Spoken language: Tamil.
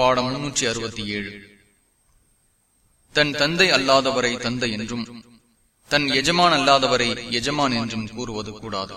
பாடம் முன்னூற்றி அறுபத்தி ஏழு. தன் தந்தை அல்லாதவரை தந்தை என்றும் தன் எஜமான் அல்லாதவரை எஜமான் என்றும் கூறுவது கூடாது.